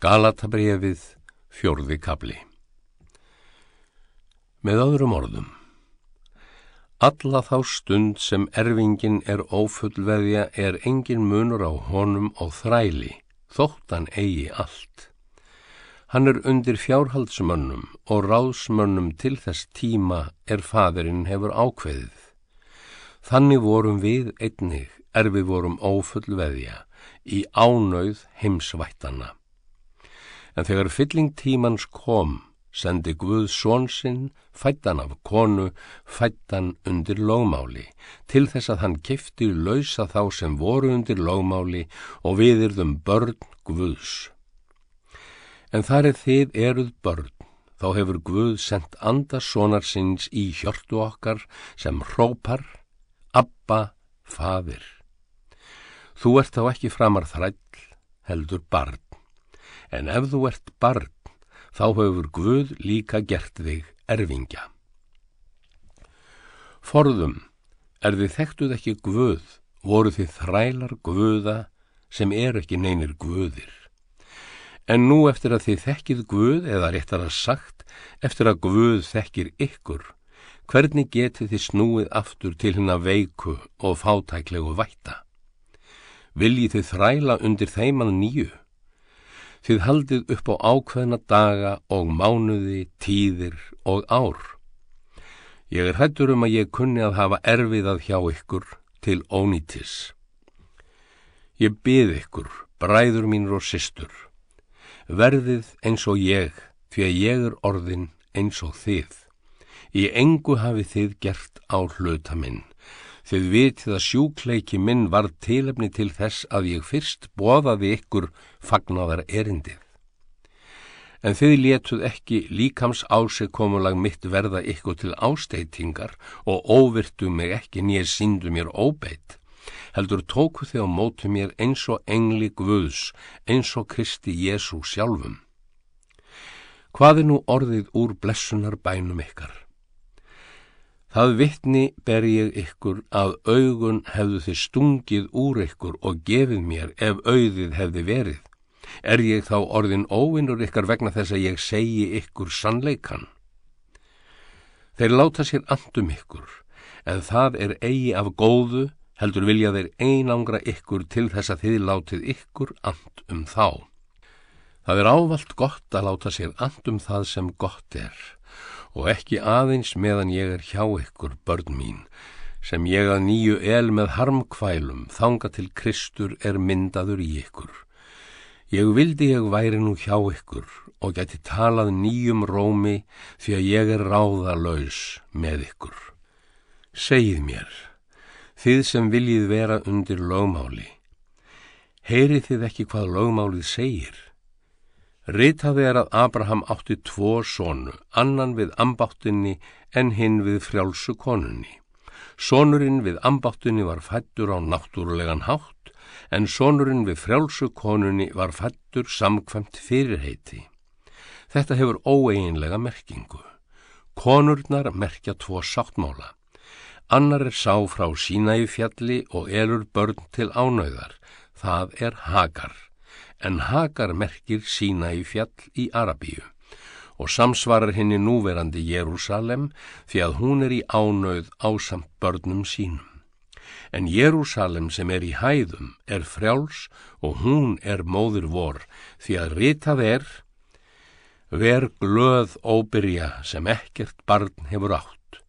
Galatabrefið, fjórði kabli. Með öðrum orðum. Alla þá stund sem erfingin er ófullveðja er engin munur á honum og þræli, þóttan eigi allt. Hann er undir fjárhaldsmönnum og ráðsmönnum til þess tíma er fadurinn hefur ákveðið. Þannig vorum við einnig er við vorum ófullveðja í ánauð heimsvættana. En þegar fylling tímans kom, sendi Guð svonsinn, fættan af konu, fættan undir lögmáli, til þess að hann kifti lausa þá sem voru undir lögmáli og viðirðum börn Guðs. En þar er þið eruð börn, þá hefur Guð sendt andassonar sinns í hjörtu okkar sem hrópar, Abba, fadir. Þú ert þá ekki framar þræll, heldur barn en ef þú ert barn, þá hefur Guð líka gert þig erfingja. Forðum, er þið þekktuð ekki Guð, voru þið þrælar Guða sem er ekki neynir Guðir. En nú eftir að þið þekkið Guð, eða réttar að sagt, eftir að Guð þekkir ykkur, hvernig getið þið snúið aftur til hinn að veiku og fátæklegu vætta? Viljið þið þræla undir þeimað nýju? Þið haldið upp á ákveðna daga og mánuði, tíðir og ár. Ég er hættur um að ég kunni að hafa erfiðað hjá ykkur til ónýtis. Ég bið ykkur, bræður mínur og systur, verðið eins og ég, því að ég er orðin eins og þið. Í engu hafi þið gert á hluta minn. Þið vitið að sjúkleiki minn var tilefni til þess að ég fyrst bóðaði ykkur fagnadar erindið. En þið létuð ekki líkams ásekomulag mitt verða ykkur til ásteitingar og óvirtu mig ekki nýja sindu mér óbeitt. Heldur tóku þið á mótu mér eins og engli Guðs, eins og Kristi Jésu sjálfum. Hvað er nú orðið úr blessunar bænum ykkar? Það vittni ber ég ykkur að augun hefðu þið stungið úr ykkur og gefið mér ef auðið hefði verið. Er ég þá orðin óvinnur ykkar vegna þess að ég segi ykkur sannleikan? Þeir láta sér andum ykkur, en það er eigi af góðu, heldur vilja þeir einangra ykkur til þess að þið látið ykkur and um þá. Það er ávalt gott að láta sér and um það sem gott er og ekki aðeins meðan ég er hjá ykkur, börn mín, sem ég að nýju el með harmkvælum þanga til Kristur er myndaður í ykkur. Ég vildi ég væri nú hjá ykkur og geti talað nýjum rómi því að ég er ráðalös með ykkur. Segið mér, þið sem viljið vera undir lögmáli, heyrið þið ekki hvað lögmálið segir? Ritaði er að Abraham átti tvo sónu, annan við ambáttinni en hinn við frjálsu konunni. Sónurinn við ambáttinni var fættur á náttúrulegan hátt, en sónurinn við frjálsu konunni var fættur samkvæmt fyrirheiti. Þetta hefur óeinlega merkingu. Konurnar merkja tvo sáttmála. Annar er sá frá sína í fjalli og elur börn til ánauðar. Það er Hagar en Hagar merkir sína í fjall í Arabíu og samsvarar henni núverandi Jérúsalem því að hún er í ánauð ásamt börnum sínum. En Jérúsalem sem er í hæðum er frjáls og hún er móður vor því að ritað er Ver glöð óbyrja sem ekkert barn hefur átt,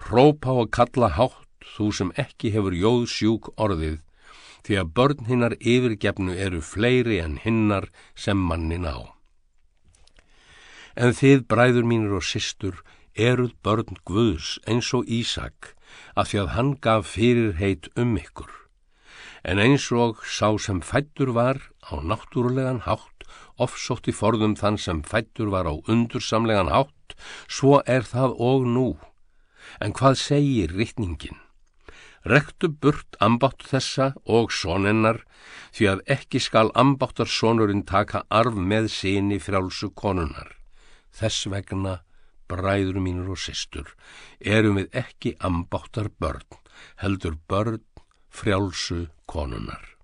hrópa og kalla hátt þú sem ekki hefur jóð sjúk orðið því að börn hinnar yfirgefnu eru fleiri en hinnar sem mannin á. En þið, bræður mínir og systur, eruð börn Guðs eins og Ísak, að því að hann gaf fyrirheit um ykkur. En eins og sá sem fættur var á náttúrulegan hátt, ofsótt í forðum þann sem fættur var á undursamlegan hátt, svo er það og nú. En hvað segir rittningin? Rektu burt ambátt þessa og sonennar því að ekki skal ambáttar sonurinn taka arf með síni frjálsu konunar. Þess vegna, bræður mínur og systur, erum við ekki ambáttar börn, heldur börn frjálsu konunar.